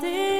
Dat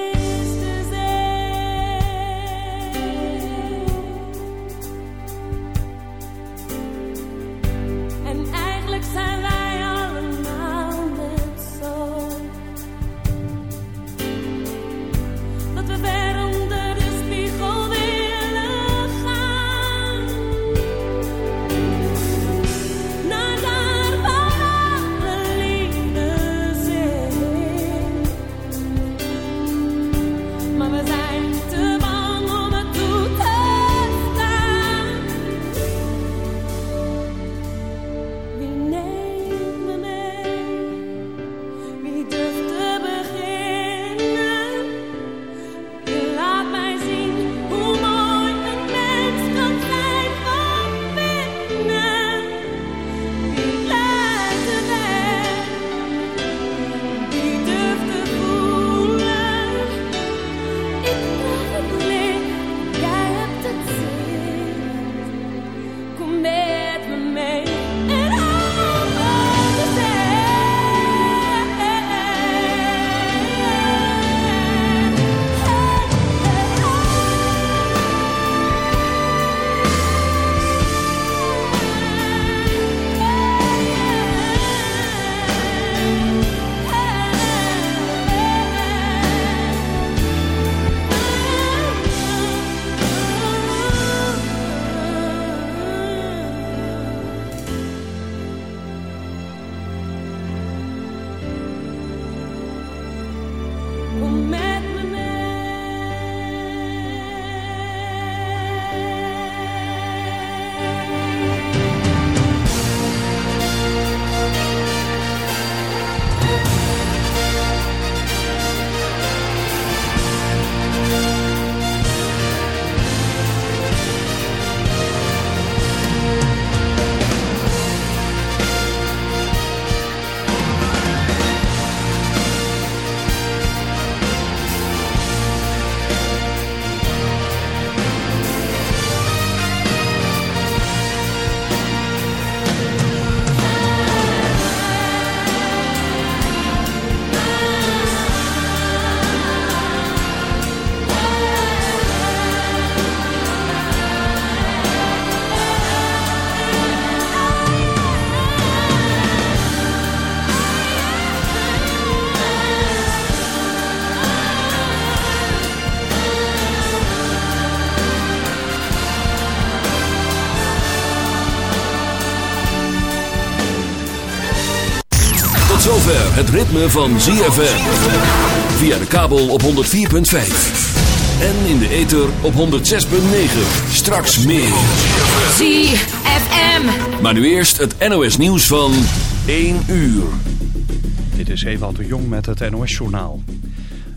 ritme van ZFM. Via de kabel op 104.5. En in de ether op 106.9. Straks meer. ZFM. Maar nu eerst het NOS nieuws van 1 uur. Dit is Ewald de Jong met het NOS-journaal.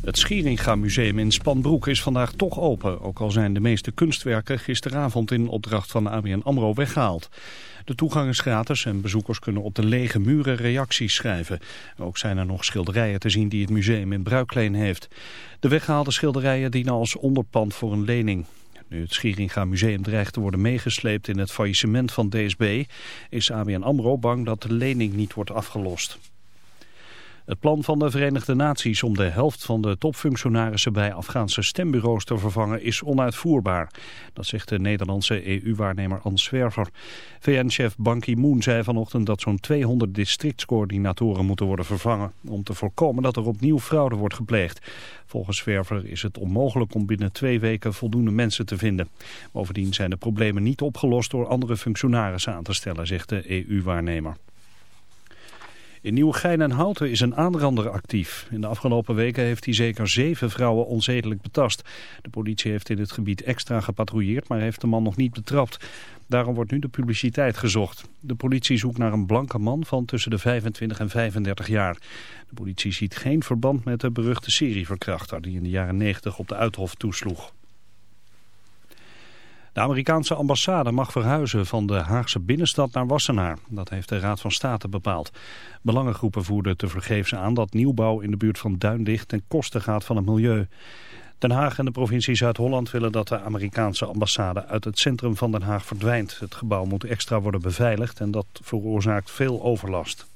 Het Schieringa Museum in Spanbroek is vandaag toch open... ook al zijn de meeste kunstwerken gisteravond in opdracht van ABN AMRO weggehaald. De toegang is gratis en bezoekers kunnen op de lege muren reacties schrijven. Ook zijn er nog schilderijen te zien die het museum in bruikleen heeft. De weggehaalde schilderijen dienen als onderpand voor een lening. Nu het Schieringa Museum dreigt te worden meegesleept in het faillissement van DSB... is ABN AMRO bang dat de lening niet wordt afgelost. Het plan van de Verenigde Naties om de helft van de topfunctionarissen bij Afghaanse stembureaus te vervangen is onuitvoerbaar. Dat zegt de Nederlandse EU-waarnemer Ans Zwerver. VN-chef Ban Ki-moon zei vanochtend dat zo'n 200 districtscoördinatoren moeten worden vervangen. Om te voorkomen dat er opnieuw fraude wordt gepleegd. Volgens Zwerver is het onmogelijk om binnen twee weken voldoende mensen te vinden. Bovendien zijn de problemen niet opgelost door andere functionarissen aan te stellen, zegt de EU-waarnemer. In Nieuwegein en Houten is een aanrander actief. In de afgelopen weken heeft hij zeker zeven vrouwen onzedelijk betast. De politie heeft in het gebied extra gepatrouilleerd, maar heeft de man nog niet betrapt. Daarom wordt nu de publiciteit gezocht. De politie zoekt naar een blanke man van tussen de 25 en 35 jaar. De politie ziet geen verband met de beruchte serieverkrachter die in de jaren 90 op de Uithof toesloeg. De Amerikaanse ambassade mag verhuizen van de Haagse binnenstad naar Wassenaar. Dat heeft de Raad van State bepaald. Belangengroepen voerden tevergeefs aan dat nieuwbouw in de buurt van Duindicht ten koste gaat van het milieu. Den Haag en de provincie Zuid-Holland willen dat de Amerikaanse ambassade uit het centrum van Den Haag verdwijnt. Het gebouw moet extra worden beveiligd en dat veroorzaakt veel overlast.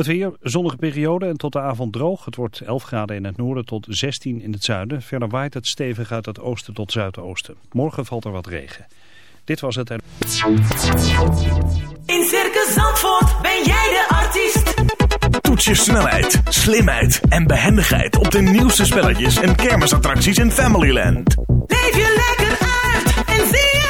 Het weer, zonnige periode en tot de avond droog. Het wordt 11 graden in het noorden tot 16 in het zuiden. Verder waait het stevig uit het oosten tot zuidoosten. Morgen valt er wat regen. Dit was het. En... In Circus Zandvoort ben jij de artiest. Toets je snelheid, slimheid en behendigheid op de nieuwste spelletjes en kermisattracties in Familyland. Leef je lekker uit en zie zelf.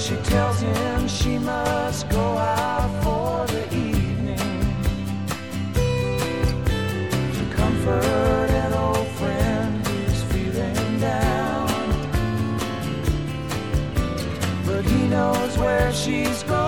she tells him she must go out for the evening to comfort an old friend who's feeling down. But he knows where she's going.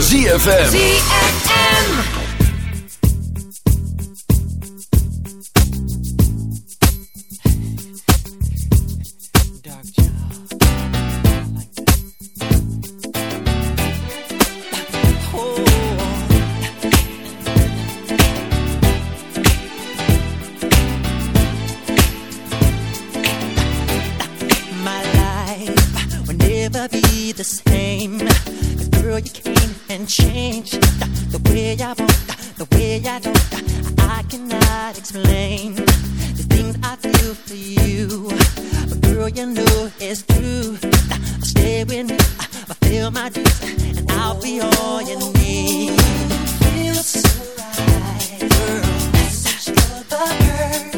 ZFM. the way I do. I cannot explain the things I do for you. But girl, you know it's true. I Stay with me, I feel my dreams, and I'll be all you need. Feels so right, girl. Such the girl.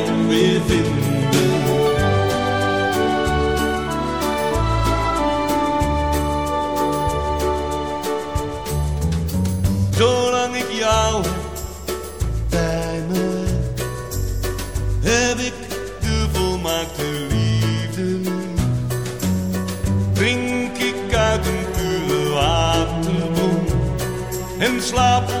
Love.